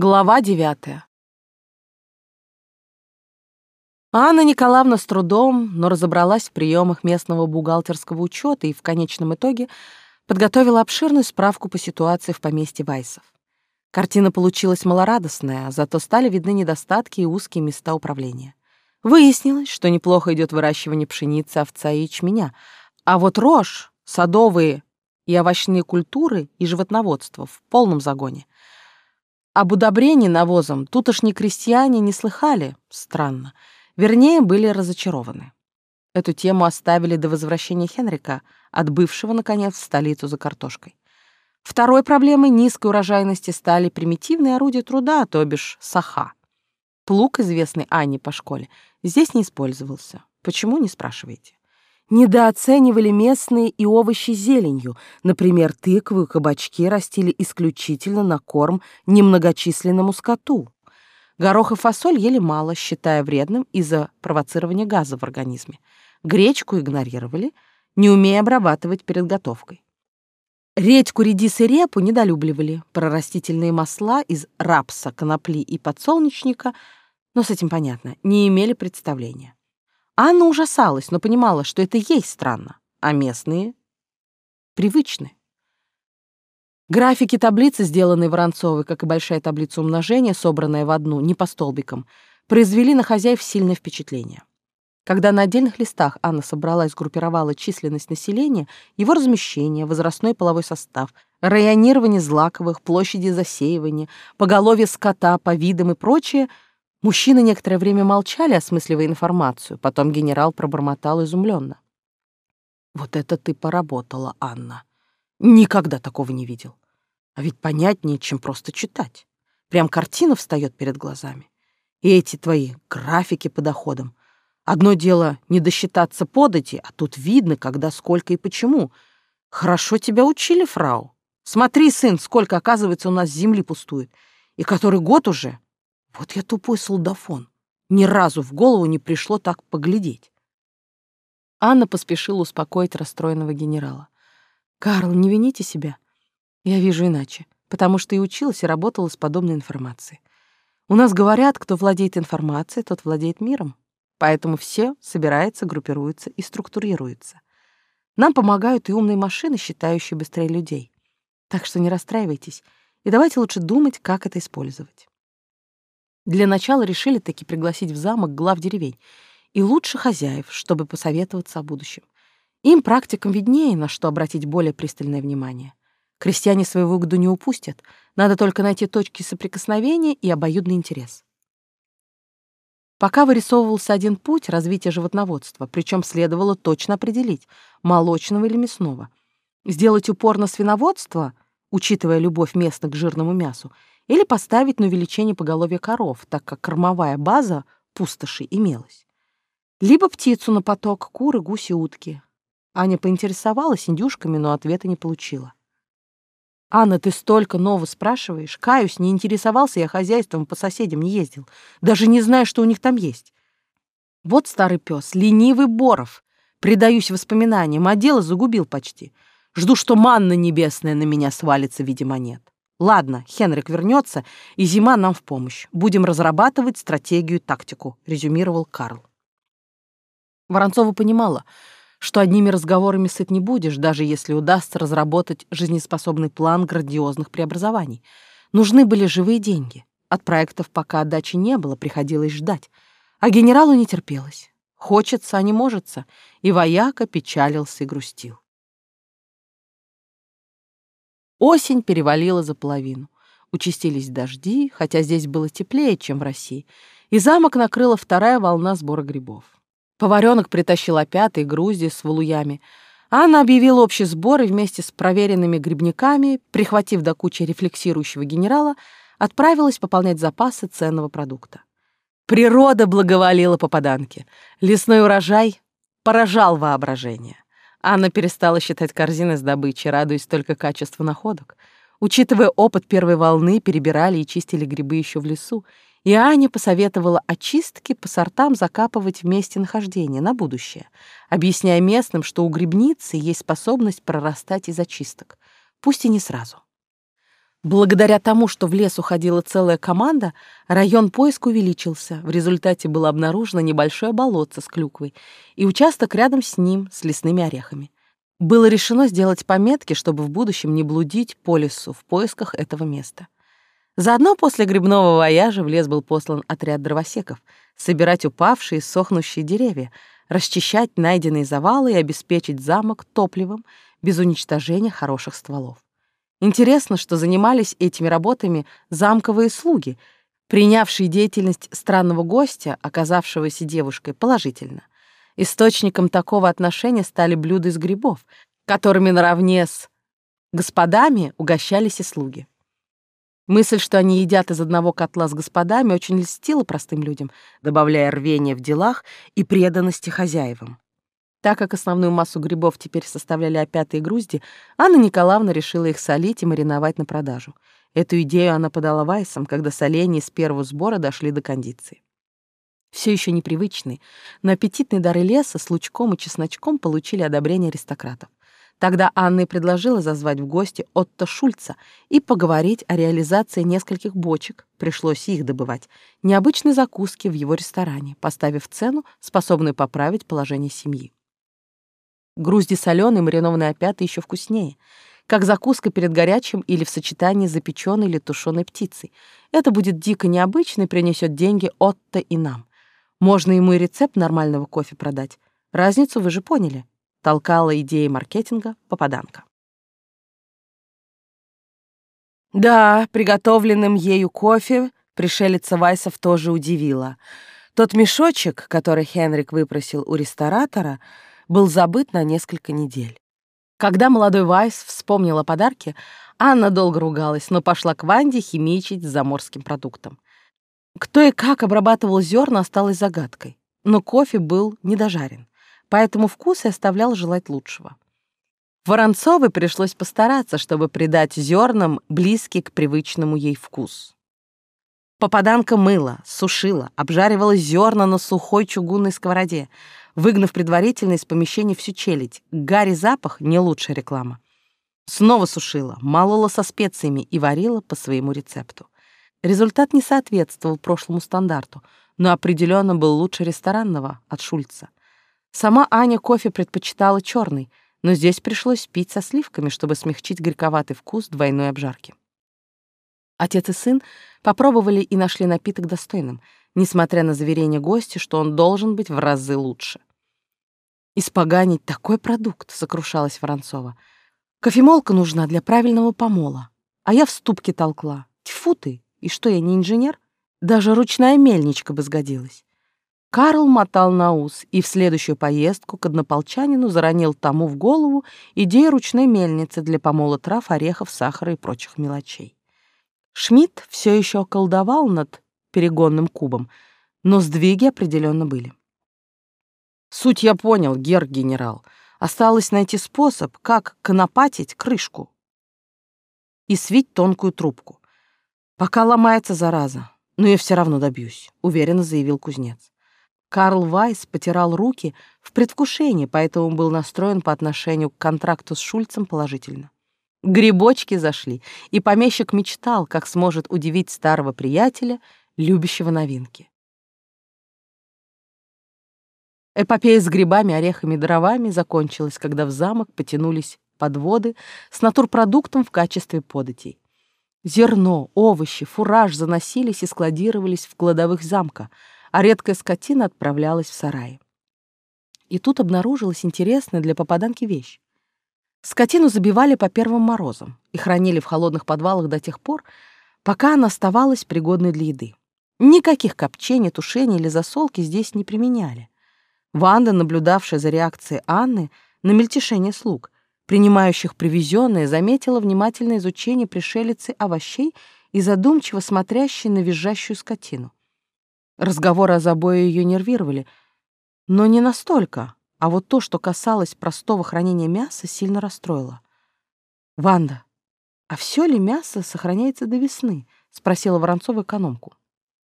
Глава девятая. Анна Николаевна с трудом, но разобралась в приемах местного бухгалтерского учета и в конечном итоге подготовила обширную справку по ситуации в поместье Вайсов. Картина получилась малорадостная, зато стали видны недостатки и узкие места управления. Выяснилось, что неплохо идет выращивание пшеницы, овца и ячменя, а вот рожь, садовые и овощные культуры и животноводство в полном загоне — об удобрении навозом тутошние крестьяне не слыхали, странно. Вернее, были разочарованы. Эту тему оставили до возвращения Хенрика, отбывшего, наконец, в столицу за картошкой. Второй проблемой низкой урожайности стали примитивные орудия труда, то бишь саха. Плуг, известный Анне по школе, здесь не использовался. Почему, не спрашивайте недооценивали местные и овощи зеленью. Например, тыквы и кабачки растили исключительно на корм немногочисленному скоту. Горох и фасоль ели мало, считая вредным из-за провоцирования газа в организме. Гречку игнорировали, не умея обрабатывать перед готовкой. Редьку, редис и репу недолюбливали. Про растительные масла из рапса, конопли и подсолнечника, но с этим понятно, не имели представления. Анна ужасалась, но понимала, что это ей странно, а местные привычны. Графики таблицы, сделанные Воронцовой, как и большая таблица умножения, собранная в одну, не по столбикам, произвели на хозяев сильное впечатление. Когда на отдельных листах Анна собрала и сгруппировала численность населения, его размещение, возрастной половой состав, районирование злаковых, площади засеивания, поголовье скота по видам и прочее — Мужчины некоторое время молчали, осмысливая информацию. Потом генерал пробормотал изумленно. «Вот это ты поработала, Анна. Никогда такого не видел. А ведь понятнее, чем просто читать. Прям картина встает перед глазами. И эти твои графики по доходам. Одно дело не досчитаться подати, а тут видно, когда, сколько и почему. Хорошо тебя учили, фрау. Смотри, сын, сколько, оказывается, у нас земли пустует. И который год уже вот я тупой солдафон. Ни разу в голову не пришло так поглядеть. Анна поспешила успокоить расстроенного генерала. «Карл, не вините себя. Я вижу иначе, потому что и училась, и работала с подобной информацией. У нас говорят, кто владеет информацией, тот владеет миром. Поэтому все собирается, группируется и структурируется. Нам помогают и умные машины, считающие быстрее людей. Так что не расстраивайтесь, и давайте лучше думать, как это использовать. Для начала решили таки пригласить в замок глав деревень и лучше хозяев, чтобы посоветоваться о будущем. Им, практикам, виднее, на что обратить более пристальное внимание. Крестьяне свою выгоду не упустят, надо только найти точки соприкосновения и обоюдный интерес. Пока вырисовывался один путь развития животноводства, причем следовало точно определить, молочного или мясного. Сделать упор на свиноводство, учитывая любовь местных к жирному мясу, или поставить на увеличение поголовья коров, так как кормовая база пустоши имелась. Либо птицу на поток, куры, гуси, утки. Аня поинтересовалась индюшками, но ответа не получила. «Анна, ты столько нового спрашиваешь. Каюсь, не интересовался я хозяйством, по соседям не ездил. Даже не знаю, что у них там есть. Вот старый пес, ленивый Боров. Предаюсь воспоминаниям, а дело загубил почти. Жду, что манна небесная на меня свалится в виде монет. Ладно, Хенрик вернется, и зима нам в помощь. Будем разрабатывать стратегию тактику, резюмировал Карл. Воронцова понимала, что одними разговорами сыт не будешь, даже если удастся разработать жизнеспособный план грандиозных преобразований. Нужны были живые деньги. От проектов пока отдачи не было, приходилось ждать. А генералу не терпелось. Хочется, а не можется. И вояка печалился и грустил. Осень перевалила за половину. Участились дожди, хотя здесь было теплее, чем в России, и замок накрыла вторая волна сбора грибов. Поваренок притащил опятые грузди с валуями. Анна объявила общий сбор и вместе с проверенными грибниками, прихватив до кучи рефлексирующего генерала, отправилась пополнять запасы ценного продукта. Природа благоволила попаданке. Лесной урожай поражал воображение. Анна перестала считать корзины с добычей, радуясь только качеству находок. Учитывая опыт первой волны, перебирали и чистили грибы еще в лесу, и Аня посоветовала очистки по сортам закапывать в месте нахождения на будущее, объясняя местным, что у грибницы есть способность прорастать из очисток, пусть и не сразу. Благодаря тому, что в лес уходила целая команда, район поиска увеличился. В результате было обнаружено небольшое болотце с клюквой и участок рядом с ним с лесными орехами. Было решено сделать пометки, чтобы в будущем не блудить по лесу в поисках этого места. Заодно после грибного вояжа в лес был послан отряд дровосеков собирать упавшие, сохнущие деревья, расчищать найденные завалы и обеспечить замок топливом без уничтожения хороших стволов. Интересно, что занимались этими работами замковые слуги, принявшие деятельность странного гостя, оказавшегося девушкой, положительно. Источником такого отношения стали блюда из грибов, которыми наравне с господами угощались и слуги. Мысль, что они едят из одного котла с господами, очень льстила простым людям, добавляя рвения в делах и преданности хозяевам. Так как основную массу грибов теперь составляли опятые грузди, Анна Николаевна решила их солить и мариновать на продажу. Эту идею она подала Вайсам, когда соленья с первого сбора дошли до кондиции. Все еще непривычные, но аппетитные дары леса с лучком и чесночком получили одобрение аристократов. Тогда Анна и предложила зазвать в гости Отто Шульца и поговорить о реализации нескольких бочек, пришлось их добывать, необычной закуски в его ресторане, поставив цену, способную поправить положение семьи. Грузди соленые, маринованные опята еще вкуснее, как закуска перед горячим или в сочетании с запеченной или тушеной птицей. Это будет дико необычно и принесет деньги Отто и нам. Можно ему и рецепт нормального кофе продать. Разницу вы же поняли. Толкала идеи маркетинга попаданка. Да, приготовленным ею кофе пришелица Вайсов тоже удивила. Тот мешочек, который Хенрик выпросил у ресторатора — был забыт на несколько недель. Когда молодой Вайс вспомнил о подарке, Анна долго ругалась, но пошла к Ванде химичить с заморским продуктом. Кто и как обрабатывал зерна, осталось загадкой. Но кофе был недожарен, поэтому вкус и оставлял желать лучшего. Воронцовой пришлось постараться, чтобы придать зернам близкий к привычному ей вкус. Попаданка мыла, сушила, обжаривала зерна на сухой чугунной сковороде, выгнав предварительно из помещения всю челядь. Гарри запах — не лучшая реклама. Снова сушила, молола со специями и варила по своему рецепту. Результат не соответствовал прошлому стандарту, но определенно был лучше ресторанного от Шульца. Сама Аня кофе предпочитала черный, но здесь пришлось пить со сливками, чтобы смягчить горьковатый вкус двойной обжарки. Отец и сын попробовали и нашли напиток достойным, несмотря на заверение гостя, что он должен быть в разы лучше. Испоганить такой продукт, сокрушалась Воронцова. Кофемолка нужна для правильного помола. А я в ступке толкла. Тьфу ты! И что, я не инженер? Даже ручная мельничка бы сгодилась. Карл мотал на ус и в следующую поездку к однополчанину заронил тому в голову идею ручной мельницы для помола трав, орехов, сахара и прочих мелочей. Шмидт все еще колдовал над перегонным кубом, но сдвиги определенно были. Суть я понял, гер-генерал. Осталось найти способ, как конопатить крышку и свить тонкую трубку. Пока ломается зараза, но я все равно добьюсь, уверенно заявил кузнец. Карл Вайс потирал руки в предвкушении, поэтому был настроен по отношению к контракту с Шульцем положительно. Грибочки зашли, и помещик мечтал, как сможет удивить старого приятеля, любящего новинки. Эпопея с грибами, орехами и дровами закончилась, когда в замок потянулись подводы с натурпродуктом в качестве податей. Зерно, овощи, фураж заносились и складировались в кладовых замка, а редкая скотина отправлялась в сараи. И тут обнаружилась интересная для попаданки вещь. Скотину забивали по первым морозам и хранили в холодных подвалах до тех пор, пока она оставалась пригодной для еды. Никаких копчений, тушений или засолки здесь не применяли. Ванда, наблюдавшая за реакцией Анны на мельтешение слуг, принимающих привезенное, заметила внимательное изучение пришелицы овощей и задумчиво смотрящей на визжащую скотину. Разговоры о забое ее нервировали, но не настолько, а вот то, что касалось простого хранения мяса, сильно расстроило. «Ванда, а все ли мясо сохраняется до весны?» — спросила Воронцова экономку.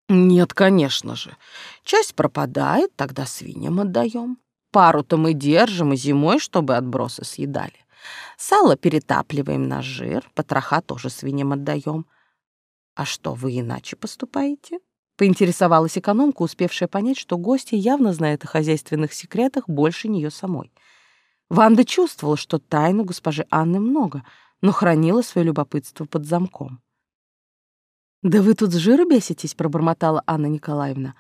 Нет, конечно же. Часть пропадает, тогда свиньям отдаем. Пару-то мы держим и зимой, чтобы отбросы съедали. Сало перетапливаем на жир, потроха тоже свиньям отдаем. А что, вы иначе поступаете? Поинтересовалась экономка, успевшая понять, что гостья явно знает о хозяйственных секретах больше нее самой. Ванда чувствовала, что тайну госпожи Анны много, но хранила свое любопытство под замком. «Да вы тут с жиру беситесь», — пробормотала Анна Николаевна.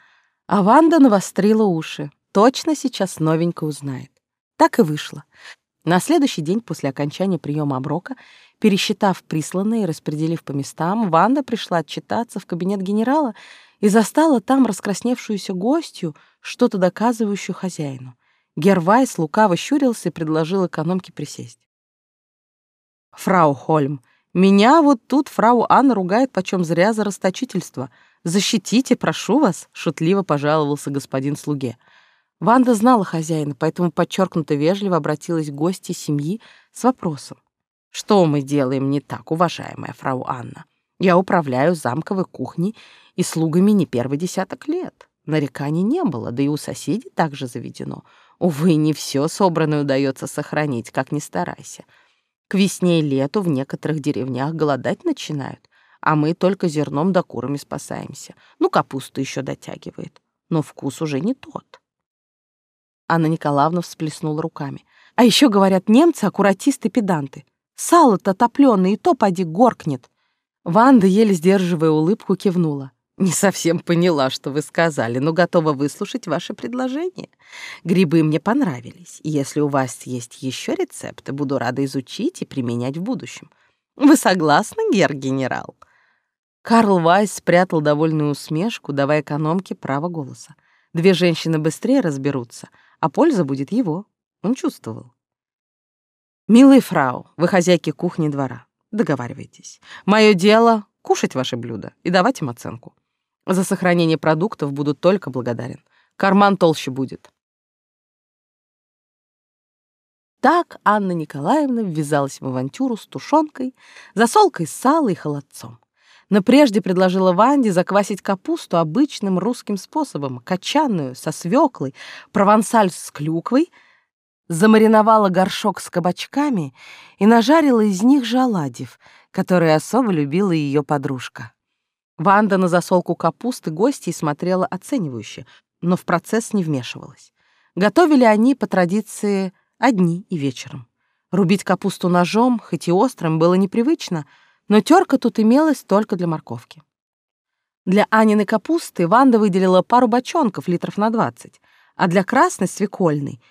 А Ванда навострила уши. Точно сейчас новенько узнает. Так и вышло. На следующий день после окончания приема оброка, пересчитав присланные и распределив по местам, Ванда пришла отчитаться в кабинет генерала и застала там раскрасневшуюся гостью, что-то доказывающую хозяину. Гервайс лукаво щурился и предложил экономке присесть. «Фрау Хольм, меня вот тут фрау Анна ругает почем зря за расточительство. Защитите, прошу вас», — шутливо пожаловался господин слуге. Ванда знала хозяина, поэтому подчеркнуто вежливо обратилась к гости семьи с вопросом. «Что мы делаем не так, уважаемая фрау Анна? Я управляю замковой кухней и слугами не первый десяток лет. Нареканий не было, да и у соседей также заведено. Увы, не все собранное удается сохранить, как ни старайся. К весне и лету в некоторых деревнях голодать начинают, а мы только зерном да курами спасаемся. Ну, капусту еще дотягивает, но вкус уже не тот. Анна Николаевна всплеснула руками. А еще говорят, немцы аккуратисты-педанты. Сало-то топлёное и то поди горкнет. Ванда, еле сдерживая улыбку, кивнула. Не совсем поняла, что вы сказали, но готова выслушать ваше предложение. Грибы мне понравились, и если у вас есть еще рецепты, буду рада изучить и применять в будущем. Вы согласны, гер-генерал?» Карл Вайс спрятал довольную усмешку, давая экономке право голоса. Две женщины быстрее разберутся, а польза будет его. Он чувствовал. «Милый фрау, вы хозяйки кухни двора. Договаривайтесь. Мое дело — кушать ваши блюда и давать им оценку. За сохранение продуктов буду только благодарен. Карман толще будет». Так Анна Николаевна ввязалась в авантюру с тушенкой, засолкой сала и холодцом но прежде предложила Ванде заквасить капусту обычным русским способом, качанную, со свеклой, провансаль с клюквой, замариновала горшок с кабачками и нажарила из них же оладьев, которые особо любила ее подружка. Ванда на засолку капусты гостей смотрела оценивающе, но в процесс не вмешивалась. Готовили они по традиции одни и вечером. Рубить капусту ножом, хоть и острым, было непривычно — но терка тут имелась только для морковки. Для Аниной капусты Ванда выделила пару бочонков литров на 20, а для красной свекольной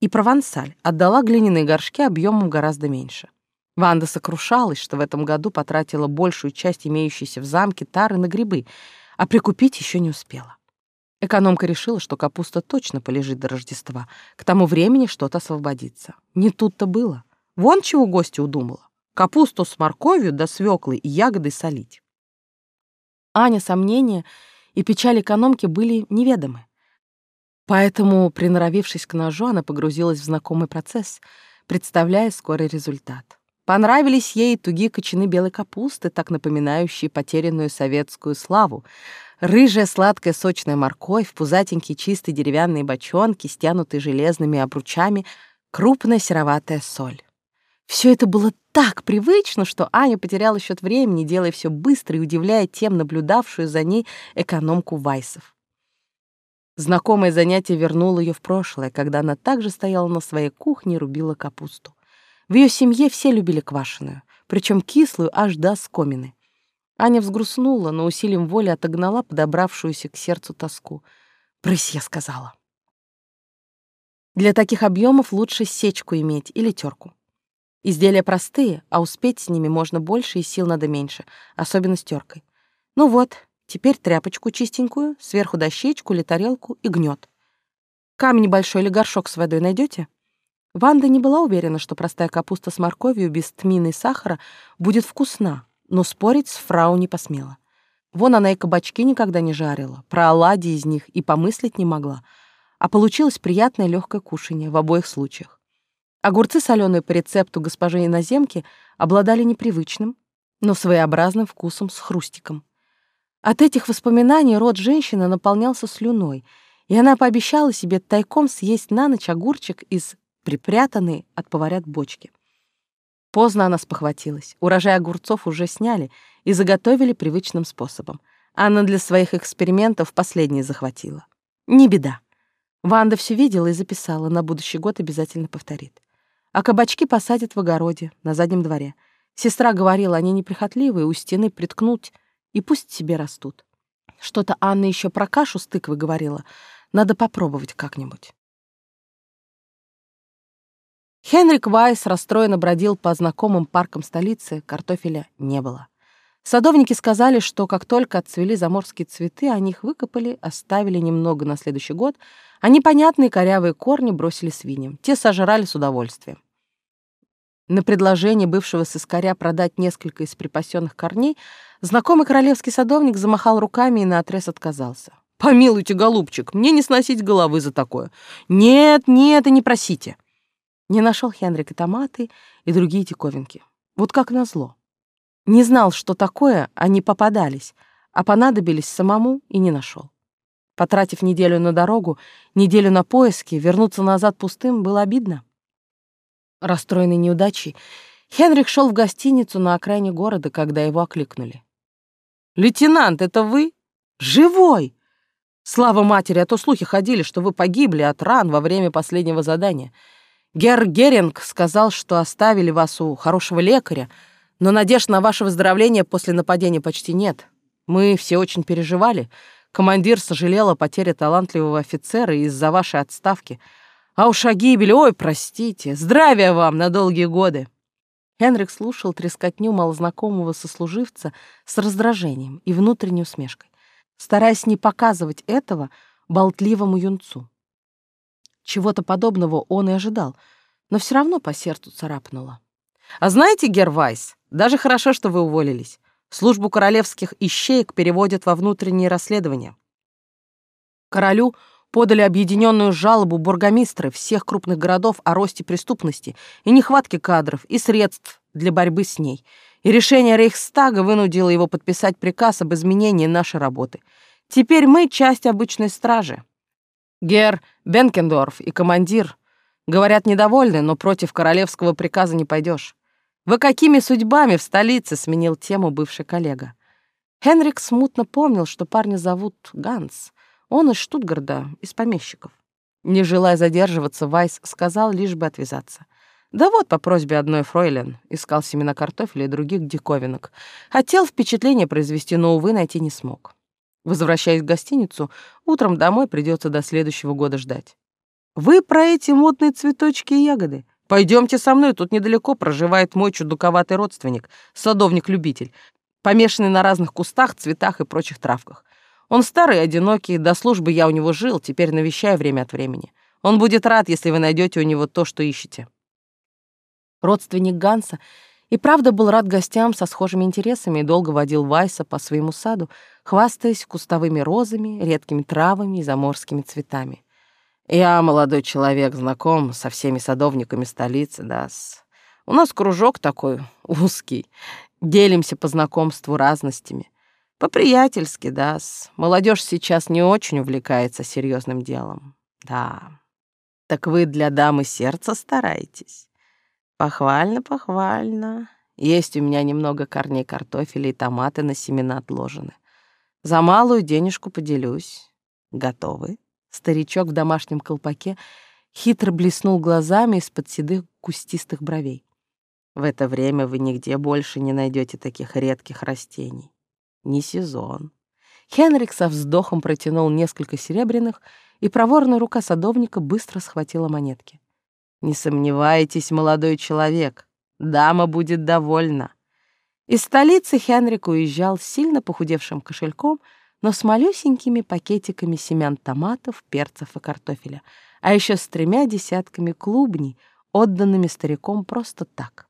и провансаль отдала глиняные горшки объемом гораздо меньше. Ванда сокрушалась, что в этом году потратила большую часть имеющейся в замке тары на грибы, а прикупить еще не успела. Экономка решила, что капуста точно полежит до Рождества. К тому времени что-то освободится. Не тут-то было. Вон чего гостья удумала капусту с морковью да свеклой и ягодой солить. Аня сомнения и печаль экономки были неведомы. Поэтому, приноровившись к ножу, она погрузилась в знакомый процесс, представляя скорый результат. Понравились ей тугие кочаны белой капусты, так напоминающие потерянную советскую славу, рыжая сладкая сочная морковь, пузатенькие чистые деревянные бочонки, стянутые железными обручами, крупная сероватая соль. Все это было так привычно, что Аня потеряла счет времени, делая все быстро и удивляя тем наблюдавшую за ней экономку Вайсов. Знакомое занятие вернуло ее в прошлое, когда она также стояла на своей кухне и рубила капусту. В ее семье все любили квашеную, причем кислую аж до скомины. Аня взгрустнула, но усилием воли отогнала подобравшуюся к сердцу тоску. «Брысь», — я сказала. Для таких объемов лучше сечку иметь или терку. Изделия простые, а успеть с ними можно больше и сил надо меньше, особенно с теркой. Ну вот, теперь тряпочку чистенькую, сверху дощечку или тарелку и гнет. Камень большой или горшок с водой найдете? Ванда не была уверена, что простая капуста с морковью без тмины и сахара будет вкусна, но спорить с фрау не посмела. Вон она и кабачки никогда не жарила, про оладьи из них и помыслить не могла, а получилось приятное легкое кушанье в обоих случаях. Огурцы соленые по рецепту госпожи иноземки обладали непривычным, но своеобразным вкусом с хрустиком. От этих воспоминаний рот женщины наполнялся слюной, и она пообещала себе тайком съесть на ночь огурчик из припрятанной от поварят бочки. Поздно она спохватилась. Урожай огурцов уже сняли и заготовили привычным способом. Анна для своих экспериментов последние захватила. Не беда. Ванда все видела и записала, на будущий год обязательно повторит. А кабачки посадят в огороде, на заднем дворе. Сестра говорила, они неприхотливые, у стены приткнуть, и пусть себе растут. Что-то Анна еще про кашу с тыквой говорила. Надо попробовать как-нибудь. Хенрик Вайс расстроенно бродил по знакомым паркам столицы, картофеля не было. Садовники сказали, что как только отцвели заморские цветы, они их выкопали, оставили немного на следующий год, а непонятные корявые корни бросили свиньям. Те сожрали с удовольствием. На предложение бывшего сыскаря продать несколько из припасенных корней знакомый королевский садовник замахал руками и наотрез отказался. «Помилуйте, голубчик, мне не сносить головы за такое. Нет, нет, и не просите». Не нашел Хенрик и томаты, и другие диковинки. Вот как назло. Не знал, что такое, они попадались, а понадобились самому и не нашел. Потратив неделю на дорогу, неделю на поиски, вернуться назад пустым было обидно. Расстроенный неудачей, Хенрик шел в гостиницу на окраине города, когда его окликнули. «Лейтенант, это вы? Живой! Слава матери, а то слухи ходили, что вы погибли от ран во время последнего задания. Герр Геринг сказал, что оставили вас у хорошего лекаря, но надежд на ваше выздоровление после нападения почти нет. Мы все очень переживали. Командир сожалел о потере талантливого офицера из-за вашей отставки. А уж о гибели, ой, простите. Здравия вам на долгие годы!» Хенрик слушал трескотню малознакомого сослуживца с раздражением и внутренней усмешкой, стараясь не показывать этого болтливому юнцу. Чего-то подобного он и ожидал, но все равно по сердцу царапнуло. «А знаете, Гервайс, даже хорошо, что вы уволились. Службу королевских ищеек переводят во внутренние расследования. Королю подали объединенную жалобу бургомистры всех крупных городов о росте преступности и нехватке кадров и средств для борьбы с ней. И решение Рейхстага вынудило его подписать приказ об изменении нашей работы. Теперь мы часть обычной стражи. Гер Бенкендорф и командир говорят недовольны, но против королевского приказа не пойдешь. Вы какими судьбами в столице сменил тему бывший коллега? Хенрик смутно помнил, что парня зовут Ганс. Он из Штутгарда, из помещиков. Не желая задерживаться, Вайс сказал, лишь бы отвязаться. Да вот, по просьбе одной фройлен, искал семена картофеля и других диковинок. Хотел впечатление произвести, но, увы, найти не смог. Возвращаясь в гостиницу, утром домой придется до следующего года ждать. «Вы про эти модные цветочки и ягоды? Пойдемте со мной, тут недалеко проживает мой чудаковатый родственник, садовник-любитель, помешанный на разных кустах, цветах и прочих травках. Он старый, одинокий, до службы я у него жил, теперь навещаю время от времени. Он будет рад, если вы найдете у него то, что ищете». Родственник Ганса и правда был рад гостям со схожими интересами и долго водил Вайса по своему саду, хвастаясь кустовыми розами, редкими травами и заморскими цветами. «Я, молодой человек, знаком со всеми садовниками столицы, да -с. У нас кружок такой узкий. Делимся по знакомству разностями. По-приятельски, да -с. Молодежь сейчас не очень увлекается серьезным делом. Да. Так вы для дамы сердца стараетесь?» Похвально, похвально. Есть у меня немного корней картофеля и томаты на семена отложены. За малую денежку поделюсь. Готовы? Старичок в домашнем колпаке хитро блеснул глазами из-под седых кустистых бровей. В это время вы нигде больше не найдете таких редких растений. Не сезон. Хенрик со вздохом протянул несколько серебряных, и проворная рука садовника быстро схватила монетки. Не сомневайтесь, молодой человек, дама будет довольна. Из столицы Хенрик уезжал с сильно похудевшим кошельком, но с малюсенькими пакетиками семян томатов, перцев и картофеля, а еще с тремя десятками клубней, отданными стариком просто так.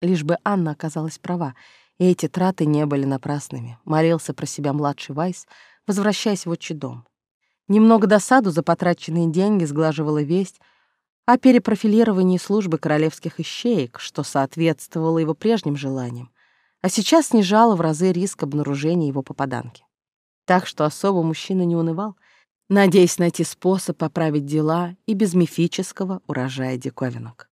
Лишь бы Анна оказалась права, и эти траты не были напрасными, молился про себя младший Вайс, возвращаясь в отчий дом. Немного досаду за потраченные деньги сглаживала весть, о перепрофилировании службы королевских ищеек, что соответствовало его прежним желаниям, а сейчас снижало в разы риск обнаружения его попаданки. Так что особо мужчина не унывал, надеясь найти способ поправить дела и без мифического урожая диковинок.